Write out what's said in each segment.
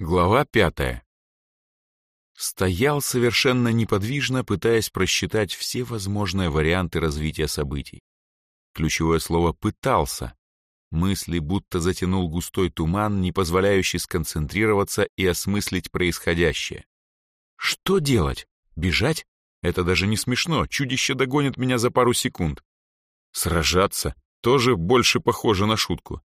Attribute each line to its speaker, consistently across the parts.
Speaker 1: Глава пятая. Стоял совершенно неподвижно, пытаясь просчитать все возможные варианты развития событий. Ключевое слово «пытался». Мысли будто затянул густой туман, не позволяющий сконцентрироваться и осмыслить происходящее. Что делать? Бежать? Это даже не смешно, чудище догонит меня за пару секунд. Сражаться? Тоже больше похоже на шутку.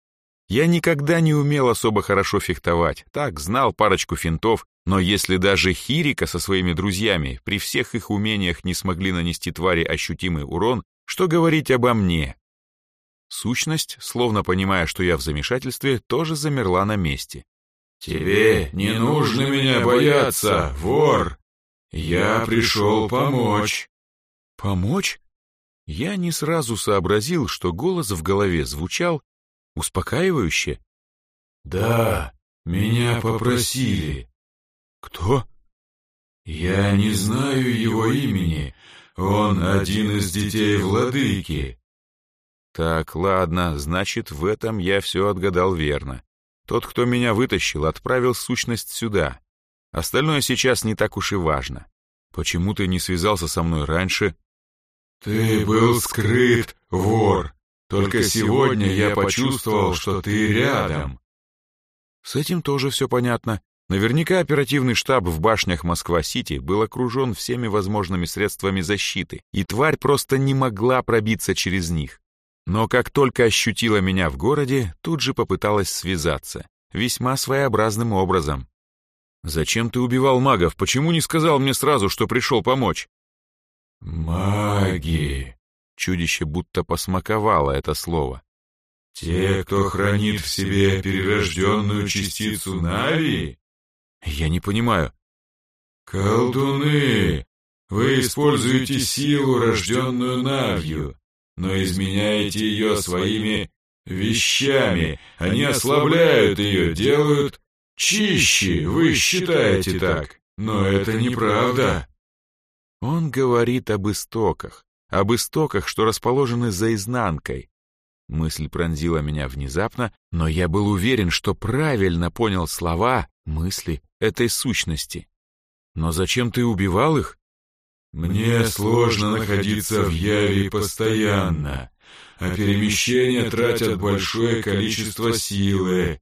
Speaker 1: Я никогда не умел особо хорошо фехтовать, так, знал парочку финтов, но если даже Хирика со своими друзьями при всех их умениях не смогли нанести твари ощутимый урон, что говорить обо мне? Сущность, словно понимая, что я в замешательстве, тоже замерла на месте.
Speaker 2: «Тебе не нужно меня бояться, вор! Я пришел помочь!»
Speaker 1: «Помочь?» Я не сразу сообразил, что голос в голове звучал Успокаивающе?
Speaker 2: Да, меня попросили.
Speaker 1: Кто?
Speaker 2: Я не знаю его имени. Он один из детей владыки.
Speaker 1: Так, ладно, значит, в этом я все отгадал верно. Тот, кто меня вытащил, отправил сущность сюда. Остальное сейчас не так уж и важно. Почему ты не связался со мной раньше?
Speaker 2: Ты был скрыт, вор. Только сегодня я почувствовал, что ты рядом.
Speaker 1: С этим тоже все понятно. Наверняка оперативный штаб в башнях Москва-Сити был окружен всеми возможными средствами защиты, и тварь просто не могла пробиться через них. Но как только ощутила меня в городе, тут же попыталась связаться. Весьма своеобразным образом. «Зачем ты убивал магов? Почему не сказал мне сразу, что пришел помочь?»
Speaker 2: «Маги!»
Speaker 1: Чудище будто посмаковало это слово.
Speaker 2: «Те, кто хранит в себе перерожденную частицу Нави?»
Speaker 1: «Я не понимаю».
Speaker 2: «Колдуны! Вы используете силу, рожденную Навью, но изменяете ее своими вещами. Они ослабляют ее, делают чище, вы считаете так, но это неправда».
Speaker 1: Он говорит об истоках, об истоках, что расположены за изнанкой. Мысль пронзила меня внезапно, но я был уверен, что правильно понял слова, мысли этой сущности. Но зачем ты убивал их?
Speaker 2: Мне сложно находиться в Яве постоянно, а перемещения тратят большое количество силы.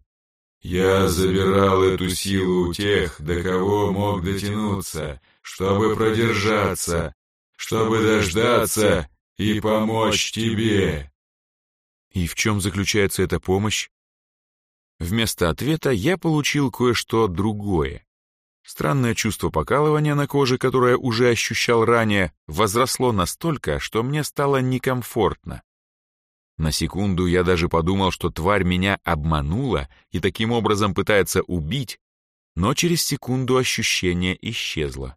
Speaker 2: Я забирал эту силу у тех, до кого мог дотянуться, чтобы продержаться, чтобы дождаться и помочь тебе».
Speaker 1: «И в чем заключается эта помощь?» Вместо ответа я получил кое-что другое. Странное чувство покалывания на коже, которое уже ощущал ранее, возросло настолько, что мне стало некомфортно. На секунду я даже подумал, что тварь меня обманула и таким образом пытается убить, но через секунду ощущение исчезло.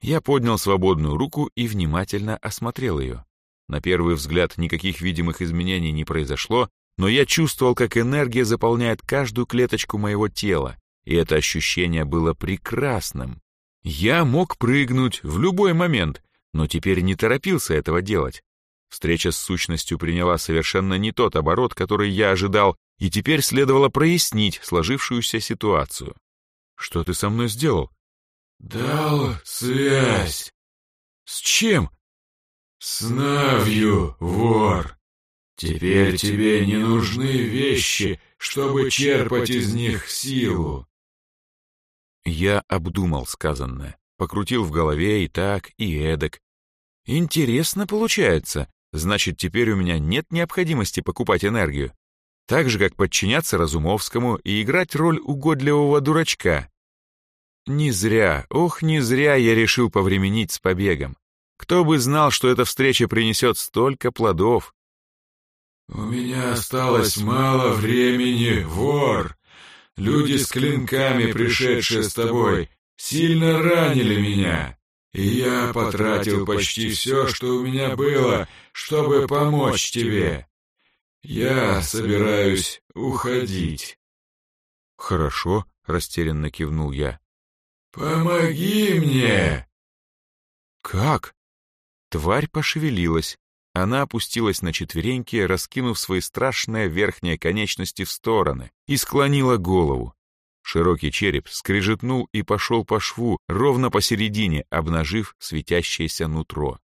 Speaker 1: Я поднял свободную руку и внимательно осмотрел ее. На первый взгляд никаких видимых изменений не произошло, но я чувствовал, как энергия заполняет каждую клеточку моего тела, и это ощущение было прекрасным. Я мог прыгнуть в любой момент, но теперь не торопился этого делать. Встреча с сущностью приняла совершенно не тот оборот, который я ожидал, и теперь следовало прояснить сложившуюся ситуацию. «Что ты со мной сделал?»
Speaker 2: «Дал связь».
Speaker 1: «С чем?»
Speaker 2: «С Навью, вор. Теперь тебе не нужны вещи, чтобы черпать из них силу».
Speaker 1: Я обдумал сказанное, покрутил в голове и так, и эдак. Интересно получается. Значит, теперь у меня нет необходимости покупать энергию. Так же, как подчиняться Разумовскому и играть роль угодливого дурачка. Не зря, ох, не зря я решил повременить с побегом. Кто бы знал, что эта встреча принесет столько плодов.
Speaker 2: «У меня осталось мало времени, вор. Люди с клинками, пришедшие с тобой, сильно ранили меня, и я потратил почти все, что у меня было, чтобы помочь тебе. Я собираюсь уходить».
Speaker 1: «Хорошо», — растерянно кивнул я.
Speaker 2: «Помоги мне!»
Speaker 1: «Как?» Тварь пошевелилась. Она опустилась на четвереньки, раскинув свои страшные верхние конечности в стороны, и склонила голову. Широкий череп скрежетнул и пошел по шву, ровно посередине, обнажив светящееся нутро.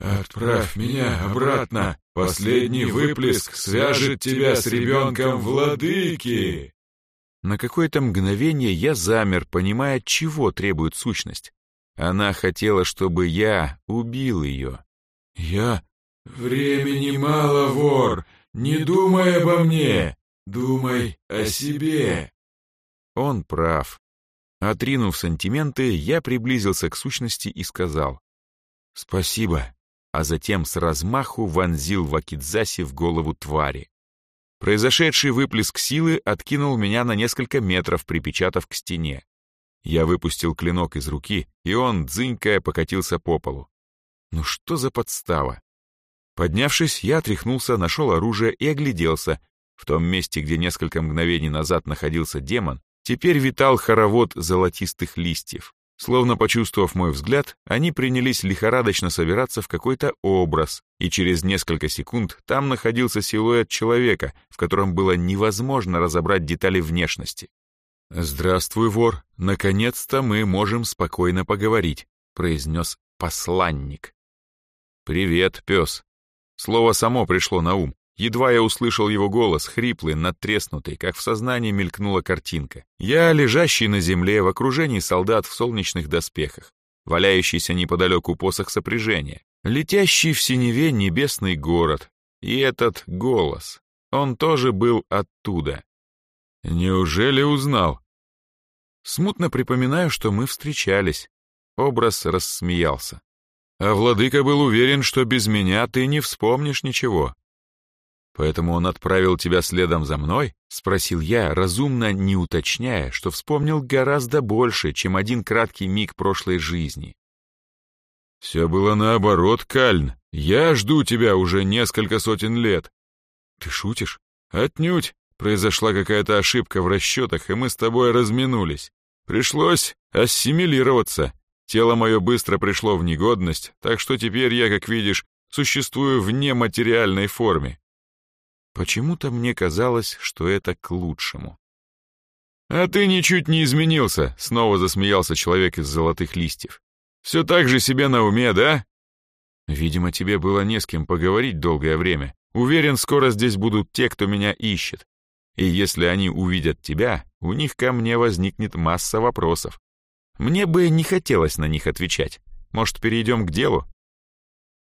Speaker 2: «Отправь меня обратно! Последний выплеск свяжет тебя с ребенком владыки!»
Speaker 1: На какое-то мгновение я замер, понимая, чего требует сущность. Она хотела, чтобы я убил ее.
Speaker 2: «Я... Времени мало, вор! Не думай обо мне! Думай о себе!»
Speaker 1: Он прав. Отринув сантименты, я приблизился к сущности и сказал «Спасибо», а затем с размаху вонзил вакидзаси в голову твари. Произошедший выплеск силы откинул меня на несколько метров, припечатав к стене. Я выпустил клинок из руки, и он, дзынькая, покатился по полу. Ну что за подстава? Поднявшись, я отряхнулся, нашел оружие и огляделся. В том месте, где несколько мгновений назад находился демон, Теперь витал хоровод золотистых листьев. Словно почувствовав мой взгляд, они принялись лихорадочно собираться в какой-то образ, и через несколько секунд там находился силуэт человека, в котором было невозможно разобрать детали внешности. «Здравствуй, вор! Наконец-то мы можем спокойно поговорить», — произнес посланник. «Привет, пес». Слово само пришло на ум. Едва я услышал его голос, хриплый, надтреснутый, как в сознании мелькнула картинка. Я, лежащий на земле в окружении солдат в солнечных доспехах, валяющийся неподалеку посох сопряжения, летящий в синеве небесный город. И этот голос, он тоже был оттуда. Неужели узнал? Смутно припоминаю, что мы встречались. Образ рассмеялся. А владыка был уверен, что без меня ты не вспомнишь ничего. «Поэтому он отправил тебя следом за мной?» — спросил я, разумно не уточняя, что вспомнил гораздо больше, чем один краткий миг прошлой жизни. «Все было наоборот, Кальн. Я жду тебя уже несколько сотен лет». «Ты шутишь?» «Отнюдь. Произошла какая-то ошибка в расчетах, и мы с тобой разминулись. Пришлось ассимилироваться. Тело мое быстро пришло в негодность, так что теперь я, как видишь, существую в нематериальной форме. Почему-то мне казалось, что это к лучшему. «А ты ничуть не изменился», — снова засмеялся человек из золотых листьев. «Все так же себе на уме, да?» «Видимо, тебе было не с кем поговорить долгое время. Уверен, скоро здесь будут те, кто меня ищет. И если они увидят тебя, у них ко мне возникнет масса вопросов. Мне бы не хотелось на них отвечать. Может, перейдем к делу?»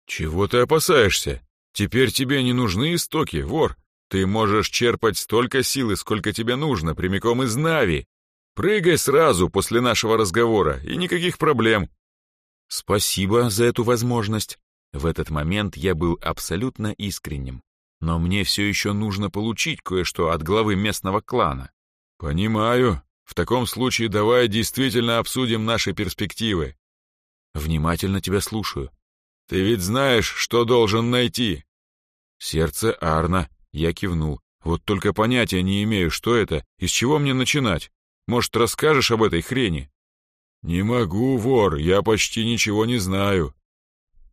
Speaker 1: «Чего ты опасаешься? Теперь тебе не нужны истоки, вор. Ты можешь черпать столько силы, сколько тебе нужно, прямиком из Нави. Прыгай сразу после нашего разговора, и никаких проблем. Спасибо за эту возможность. В этот момент я был абсолютно искренним. Но мне все еще нужно получить кое-что от главы местного клана. Понимаю. В таком случае давай действительно обсудим наши перспективы. Внимательно тебя слушаю. Ты ведь знаешь, что должен найти. Сердце Арна, я кивнул. Вот только понятия не имею, что это, и с чего мне начинать. Может, расскажешь об этой хрени? Не могу, вор, я почти ничего не знаю.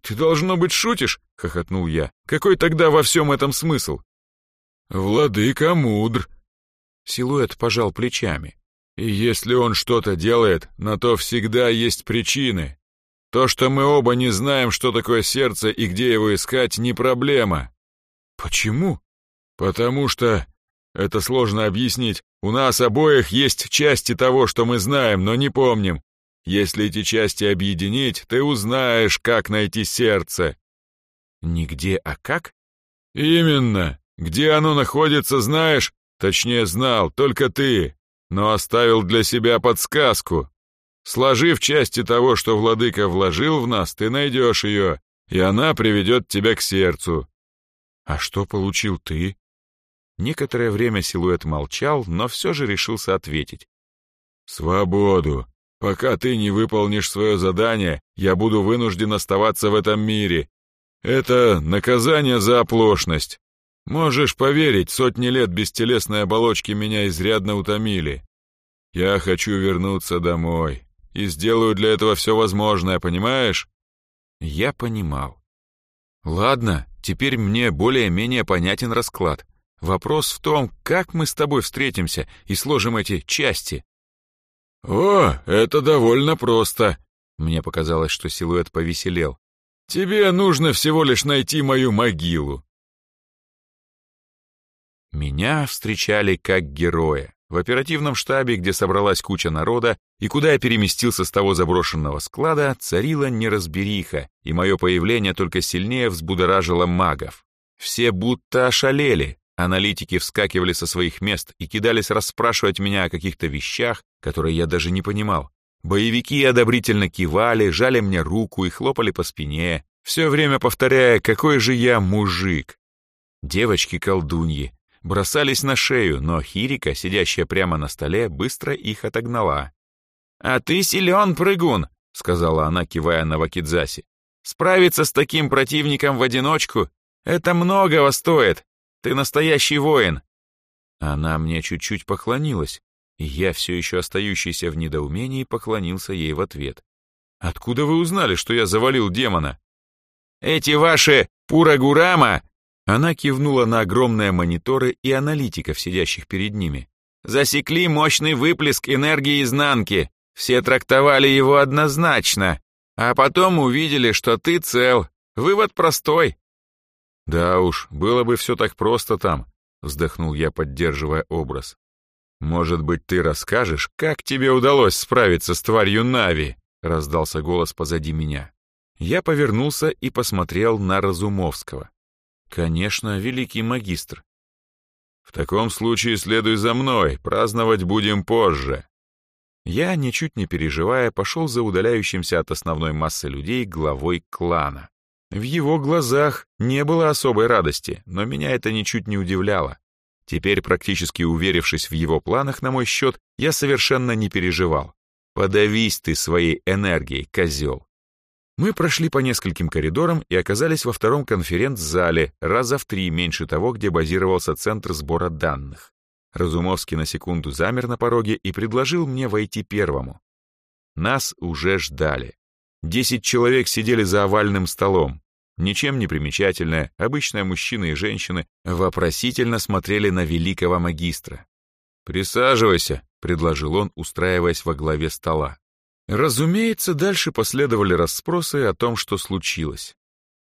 Speaker 1: Ты, должно быть, шутишь? — хохотнул я. Какой тогда во всем этом смысл? Владыка мудр. Силуэт пожал плечами. И если он что-то делает, на то всегда есть причины. То, что мы оба не знаем, что такое сердце и где его искать, не проблема. Почему? Потому что... Это сложно объяснить. У нас обоих есть части того, что мы знаем, но не помним. Если эти части объединить, ты узнаешь, как найти сердце. Нигде, а как? Именно. Где оно находится, знаешь? Точнее, знал, только ты. Но оставил для себя подсказку. Сложив части того, что владыка вложил в нас, ты найдешь ее, и она приведет тебя к сердцу. А что получил ты? Некоторое время силуэт молчал, но все же решился ответить. «Свободу. Пока ты не выполнишь свое задание, я буду вынужден оставаться в этом мире. Это наказание за оплошность. Можешь поверить, сотни лет бестелесной оболочки меня изрядно утомили. Я хочу вернуться домой и сделаю для этого все возможное, понимаешь?» Я понимал. «Ладно, теперь мне более-менее понятен расклад. Вопрос в том, как мы с тобой встретимся и сложим эти части.
Speaker 2: «О, это довольно просто!» Мне показалось, что силуэт повеселел. «Тебе нужно всего лишь найти мою могилу!» Меня встречали как героя. В оперативном штабе, где собралась куча народа, и куда я переместился с того заброшенного склада, царила неразбериха, и мое появление только сильнее взбудоражило магов. Все будто ошалели, аналитики вскакивали со своих мест и кидались расспрашивать меня о каких-то вещах, которые я даже не понимал. Боевики одобрительно кивали, жали мне руку и хлопали по спине, все время повторяя, какой же я мужик. Девочки-колдуньи, бросались на шею, но Хирика, сидящая прямо на столе, быстро их отогнала. «А ты силен, прыгун!» — сказала она, кивая на Вакидзаси. «Справиться с таким противником в одиночку — это многого стоит. Ты настоящий воин!» Она мне чуть-чуть поклонилась, и я, все еще остающийся в недоумении, поклонился ей в ответ. «Откуда вы узнали, что я завалил демона?» «Эти ваши Пурагурама она кивнула на огромные мониторы и аналитиков, сидящих перед ними. «Засекли мощный выплеск энергии изнанки. Все трактовали его однозначно. А потом увидели, что ты цел. Вывод простой». «Да уж, было бы все так просто там», — вздохнул я, поддерживая образ. «Может быть, ты расскажешь, как тебе удалось справиться с тварью Нави?» — раздался голос позади меня. Я повернулся и посмотрел на Разумовского. Конечно, великий магистр. В таком случае следуй за мной, праздновать будем позже. Я, ничуть не переживая, пошел за удаляющимся от основной массы людей главой клана. В его глазах не было особой радости, но меня это ничуть не удивляло. Теперь, практически уверившись в его планах на мой счет, я совершенно не переживал. Подавись ты своей энергией, козел. Мы прошли по нескольким коридорам и оказались во втором конференц-зале, раза в три меньше того, где базировался центр сбора данных. Разумовский на секунду замер на пороге и предложил мне войти первому. Нас уже ждали. Десять человек сидели за овальным столом. Ничем не примечательное, обычные мужчины и женщины вопросительно смотрели на великого магистра. «Присаживайся», — предложил он, устраиваясь во главе стола. Разумеется, дальше последовали расспросы о том, что случилось.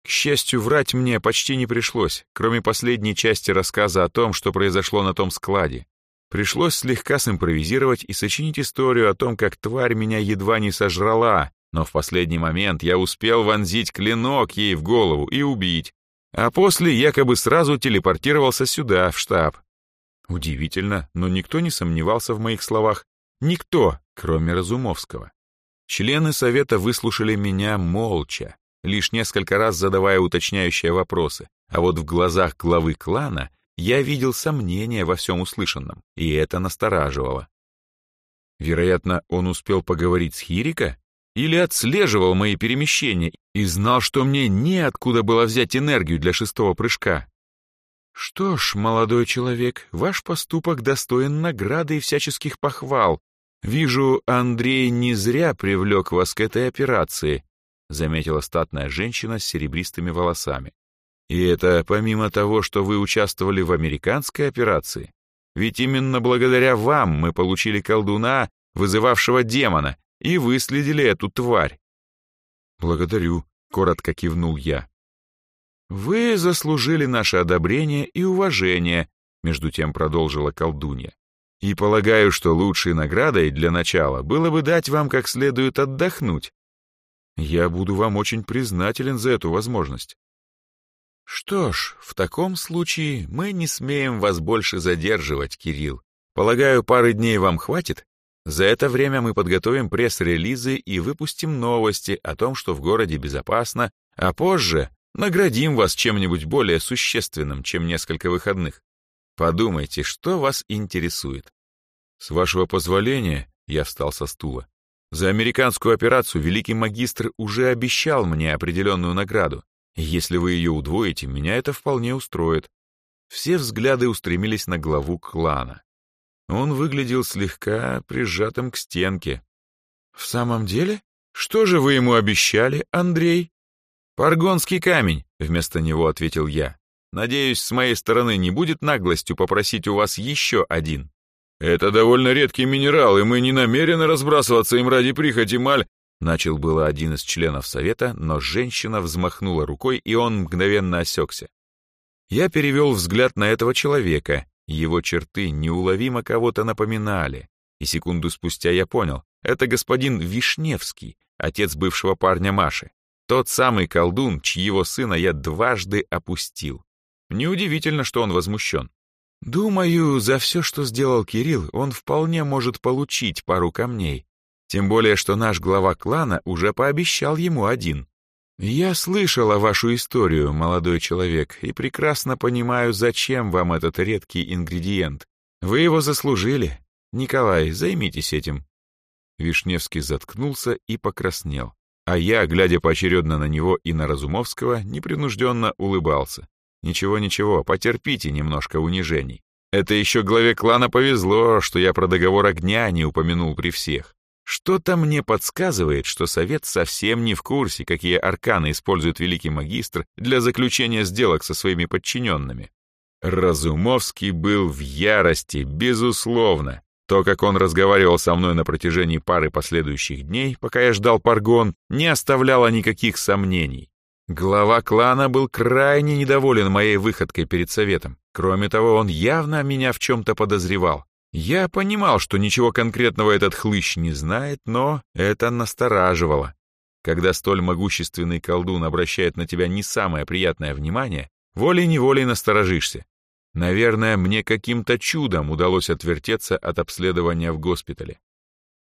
Speaker 2: К счастью, врать мне почти не пришлось, кроме последней части рассказа о том, что произошло на том складе. Пришлось слегка симпровизировать и сочинить историю о том, как тварь меня едва не сожрала, но в последний момент я успел вонзить клинок ей в голову и убить, а после якобы сразу телепортировался сюда, в штаб. Удивительно, но никто не сомневался в моих словах. Никто, кроме Разумовского. Члены совета выслушали меня молча, лишь несколько раз задавая уточняющие вопросы, а вот в глазах главы клана я видел сомнения во всем услышанном, и это настораживало. Вероятно, он успел поговорить с Хирика или отслеживал мои перемещения и знал, что мне неоткуда было взять энергию для шестого прыжка. Что ж, молодой человек, ваш поступок достоин награды и всяческих похвал, «Вижу, Андрей не зря привлек вас к этой операции», заметила статная женщина с серебристыми волосами. «И это помимо того, что вы участвовали в американской операции. Ведь именно благодаря вам мы получили колдуна, вызывавшего демона, и выследили эту тварь». «Благодарю», — коротко кивнул я. «Вы заслужили наше одобрение и уважение», — между тем продолжила колдунья. И полагаю, что лучшей наградой для начала было бы дать вам как следует отдохнуть. Я буду вам очень признателен за эту возможность. Что ж, в таком случае мы не смеем вас больше задерживать, Кирилл. Полагаю, пары дней вам хватит? За это время мы подготовим пресс-релизы и выпустим новости о том, что в городе безопасно, а позже наградим вас чем-нибудь более существенным, чем несколько выходных. Подумайте, что вас интересует. С вашего позволения, я встал со стула. За американскую операцию великий магистр уже обещал мне определенную награду. если вы ее удвоите, меня это вполне устроит. Все взгляды устремились на главу клана. Он выглядел слегка прижатым к стенке. «В самом деле? Что же вы ему обещали, Андрей?» «Паргонский камень», — вместо него ответил я. Надеюсь, с моей стороны не будет наглостью попросить у вас еще один.
Speaker 1: Это довольно редкий минерал, и мы не намерены разбрасываться им ради прихоти маль. Начал было один из членов совета, но женщина взмахнула рукой, и он мгновенно осекся. Я перевел взгляд на этого человека, его черты неуловимо кого-то напоминали, и секунду спустя я понял, это господин Вишневский, отец бывшего парня Маши, тот самый колдун, чьего сына я дважды опустил. Неудивительно, что он возмущен. Думаю, за все, что сделал Кирилл, он вполне может получить пару камней, тем более, что наш глава клана уже пообещал ему один. Я слышал о вашу историю, молодой человек, и прекрасно понимаю, зачем вам этот редкий ингредиент. Вы его заслужили. Николай, займитесь этим. Вишневский заткнулся и покраснел. А я, глядя поочередно на него и на Разумовского, непринужденно улыбался. Ничего-ничего, потерпите немножко унижений. Это еще главе клана повезло, что я про договор огня не упомянул при всех. Что-то мне подсказывает, что совет совсем не в курсе, какие арканы использует великий магистр для заключения сделок со своими подчиненными. Разумовский был в ярости, безусловно. То, как он разговаривал со мной на протяжении пары последующих дней, пока я ждал Паргон, не оставляло никаких сомнений. Глава клана был крайне недоволен моей выходкой перед советом. Кроме того, он явно меня в чем-то подозревал. Я понимал, что ничего конкретного этот хлыщ не знает, но это настораживало. Когда столь могущественный колдун обращает на тебя не самое приятное внимание, волей-неволей насторожишься. Наверное, мне каким-то чудом удалось отвертеться от обследования в госпитале.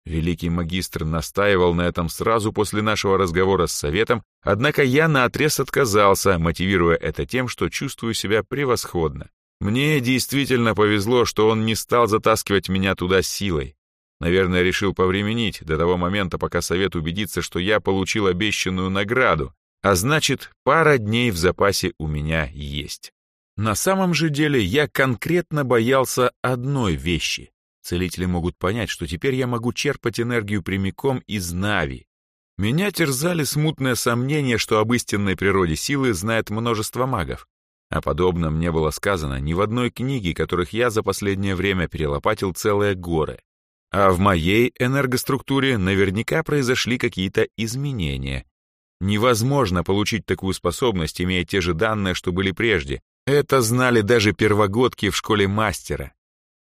Speaker 1: Великий магистр настаивал на этом сразу после нашего разговора с советом, однако я наотрез отказался, мотивируя это тем, что чувствую себя превосходно. Мне действительно повезло, что он не стал затаскивать меня туда силой. Наверное, решил повременить до того момента, пока совет убедится, что я получил обещанную награду, а значит, пара дней в запасе у меня есть. На самом же деле я конкретно боялся одной вещи. Целители могут понять, что теперь я могу черпать энергию прямиком из Нави. Меня терзали смутные сомнения, что об истинной природе силы знает множество магов. О подобном не было сказано ни в одной книге, которых я за последнее время перелопатил целые горы. А в моей энергоструктуре наверняка произошли какие-то изменения. Невозможно получить такую способность, имея те же данные, что были прежде. Это знали даже первогодки в школе мастера.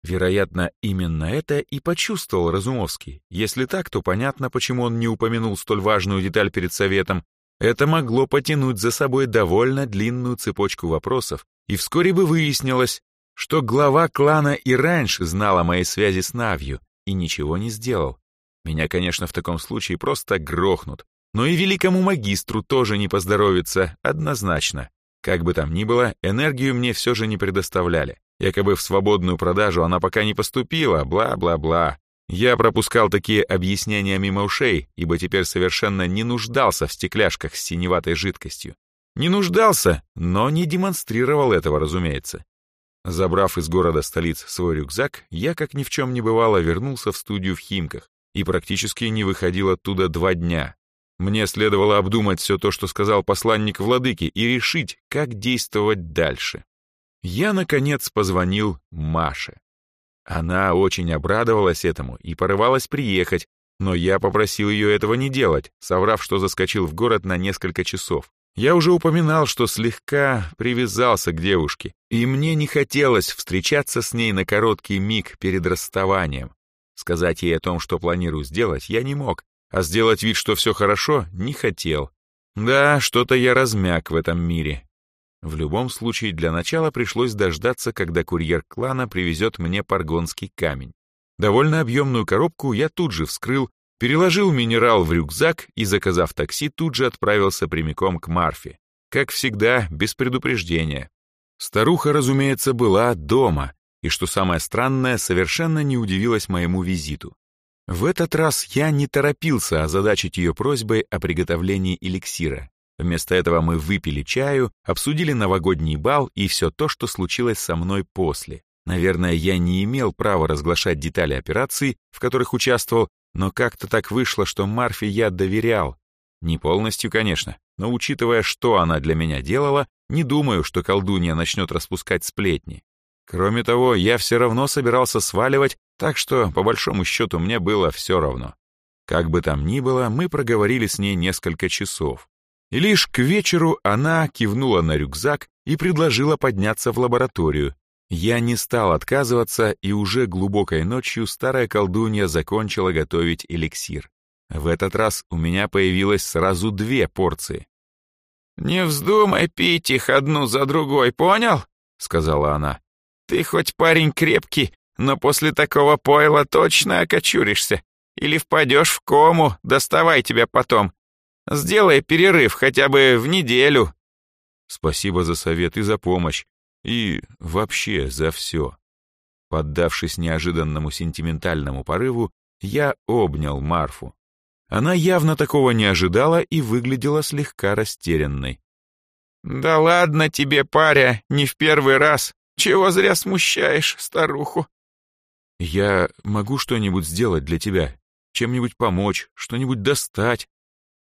Speaker 1: Вероятно, именно это и почувствовал Разумовский. Если так, то понятно, почему он не упомянул столь важную деталь перед советом, это могло потянуть за собой довольно длинную цепочку вопросов, и вскоре бы выяснилось, что глава клана и раньше знал о моей связи с Навью и ничего не сделал. Меня, конечно, в таком случае просто грохнут, но и великому магистру тоже не поздоровится, однозначно. Как бы там ни было, энергию мне все же не предоставляли. Якобы в свободную продажу она пока не поступила, бла-бла-бла. Я пропускал такие объяснения мимо ушей, ибо теперь совершенно не нуждался в стекляшках с синеватой жидкостью. Не нуждался, но не демонстрировал этого, разумеется. Забрав из города столиц свой рюкзак, я, как ни в чем не бывало, вернулся в студию в Химках и практически не выходил оттуда два дня. Мне следовало обдумать все то, что сказал посланник владыки, и решить, как действовать дальше. Я, наконец, позвонил Маше. Она очень обрадовалась этому и порывалась приехать, но я попросил ее этого не делать, соврав, что заскочил в город на несколько часов. Я уже упоминал, что слегка привязался к девушке, и мне не хотелось встречаться с ней на короткий миг перед расставанием. Сказать ей о том, что планирую сделать, я не мог, а сделать вид, что все хорошо, не хотел. Да, что-то я размяк в этом мире, в любом случае, для начала пришлось дождаться, когда курьер клана привезет мне паргонский камень. Довольно объемную коробку я тут же вскрыл, переложил минерал в рюкзак и, заказав такси, тут же отправился прямиком к Марфе. Как всегда, без предупреждения. Старуха, разумеется, была дома, и, что самое странное, совершенно не удивилась моему визиту. В этот раз я не торопился озадачить ее просьбой о приготовлении эликсира. Вместо этого мы выпили чаю, обсудили новогодний бал и все то, что случилось со мной после. Наверное, я не имел права разглашать детали операции, в которых участвовал, но как-то так вышло, что Марфе я доверял. Не полностью, конечно, но учитывая, что она для меня делала, не думаю, что колдунья начнет распускать сплетни. Кроме того, я все равно собирался сваливать, Так что, по большому счету, мне было все равно. Как бы там ни было, мы проговорили с ней несколько часов. И лишь к вечеру она кивнула на рюкзак и предложила подняться в лабораторию. Я не стал отказываться, и уже глубокой ночью старая колдунья закончила готовить эликсир. В этот раз у меня появилось сразу две порции.
Speaker 3: «Не вздумай пить их одну за другой, понял?» — сказала она. «Ты хоть парень крепкий, но после такого пойла точно окочуришься. Или впадешь в кому, доставай тебя потом. Сделай перерыв хотя бы в неделю».
Speaker 1: Спасибо за совет и за помощь. И вообще за все. Поддавшись неожиданному сентиментальному порыву, я обнял Марфу. Она явно такого не ожидала и выглядела слегка растерянной.
Speaker 3: «Да ладно тебе, паря, не в первый раз. Чего зря смущаешь старуху?»
Speaker 1: «Я могу что-нибудь сделать для тебя? Чем-нибудь помочь, что-нибудь достать?»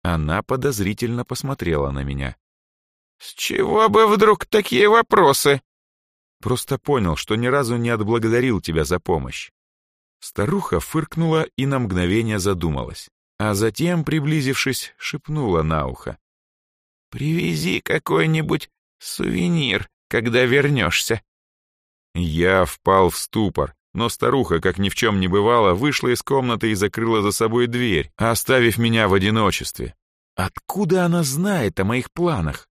Speaker 1: Она подозрительно посмотрела на меня.
Speaker 3: «С чего бы вдруг такие вопросы?»
Speaker 1: «Просто понял, что ни разу не отблагодарил тебя за помощь». Старуха фыркнула и на мгновение задумалась, а затем, приблизившись, шепнула на ухо.
Speaker 3: «Привези какой-нибудь сувенир, когда вернешься».
Speaker 1: Я впал в ступор, но старуха, как ни в чем не бывало, вышла из комнаты и закрыла за собой дверь, оставив меня в одиночестве. Откуда она знает о моих планах?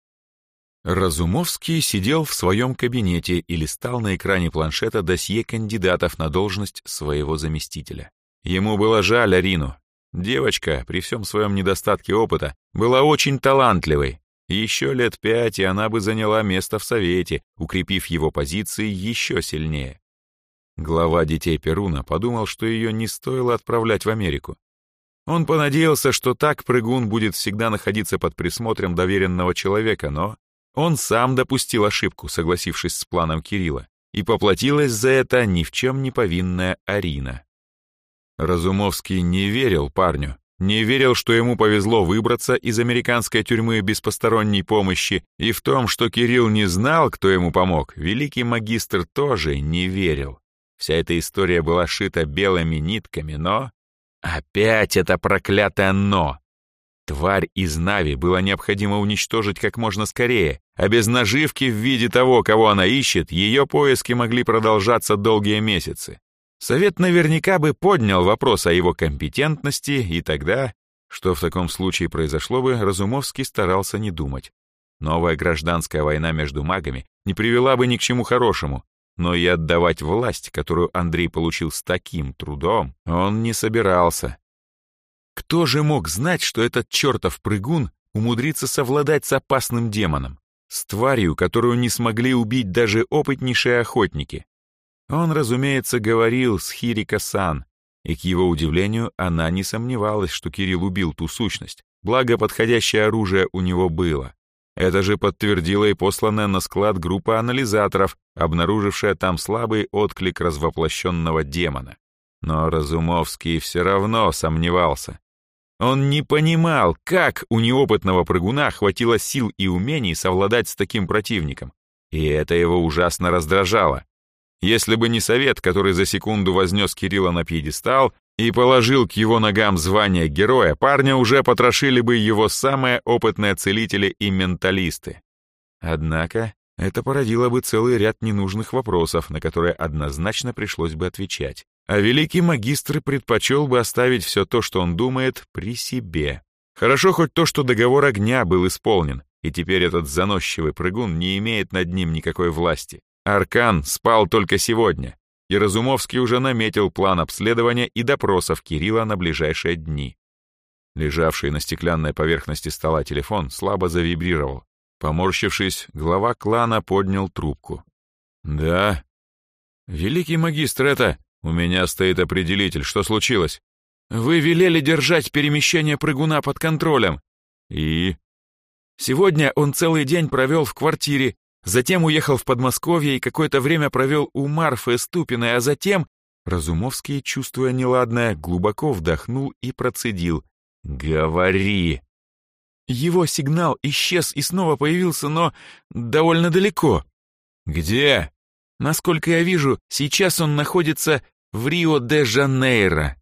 Speaker 1: Разумовский сидел в своем кабинете и листал на экране планшета досье кандидатов на должность своего заместителя. Ему было жаль Арину. Девочка, при всем своем недостатке опыта, была очень талантливой. Еще лет пять, и она бы заняла место в Совете, укрепив его позиции еще сильнее. Глава детей Перуна подумал, что ее не стоило отправлять в Америку. Он понадеялся, что так прыгун будет всегда находиться под присмотром доверенного человека, но он сам допустил ошибку, согласившись с планом Кирилла, и поплатилась за это ни в чем не повинная Арина. Разумовский не верил парню, не верил, что ему повезло выбраться из американской тюрьмы без посторонней помощи, и в том, что Кирилл не знал, кто ему помог, великий магистр тоже не верил. Вся эта история была шита белыми нитками, но... Опять это проклятое «но». Тварь из Нави было необходимо уничтожить как можно скорее, а без наживки в виде того, кого она ищет, ее поиски могли продолжаться долгие месяцы. Совет наверняка бы поднял вопрос о его компетентности, и тогда, что в таком случае произошло бы, Разумовский старался не думать. Новая гражданская война между магами не привела бы ни к чему хорошему, но и отдавать власть, которую Андрей получил с таким трудом, он не собирался. Кто же мог знать, что этот чертов прыгун умудрится совладать с опасным демоном, с тварью, которую не смогли убить даже опытнейшие охотники? Он, разумеется, говорил с Хирика-сан, и, к его удивлению, она не сомневалась, что Кирилл убил ту сущность, благо подходящее оружие у него было. Это же подтвердила и посланная на склад группа анализаторов, обнаружившая там слабый отклик развоплощенного демона. Но Разумовский все равно сомневался. Он не понимал, как у неопытного прыгуна хватило сил и умений совладать с таким противником. И это его ужасно раздражало. Если бы не совет, который за секунду вознес Кирилла на пьедестал и положил к его ногам звание героя, парня уже потрошили бы его самые опытные целители и менталисты. Однако это породило бы целый ряд ненужных вопросов, на которые однозначно пришлось бы отвечать. А великий магистр предпочел бы оставить все то, что он думает, при себе. Хорошо хоть то, что договор огня был исполнен, и теперь этот заносчивый прыгун не имеет над ним никакой власти. Аркан спал только сегодня, и Разумовский уже наметил план обследования и допросов Кирилла на ближайшие дни. Лежавший на стеклянной поверхности стола телефон слабо завибрировал. Поморщившись, глава клана поднял трубку. «Да?» «Великий магистр, это...» «У меня стоит определитель. Что случилось?» «Вы велели держать перемещение прыгуна под контролем». «И?» «Сегодня он целый день провел в квартире, Затем уехал в Подмосковье и какое-то время провел у Марфы Ступиной, а затем... Разумовский, чувствуя неладное, глубоко вдохнул и процедил. «Говори!» Его сигнал исчез и снова появился, но довольно далеко. «Где?» «Насколько я вижу, сейчас он находится в Рио-де-Жанейро,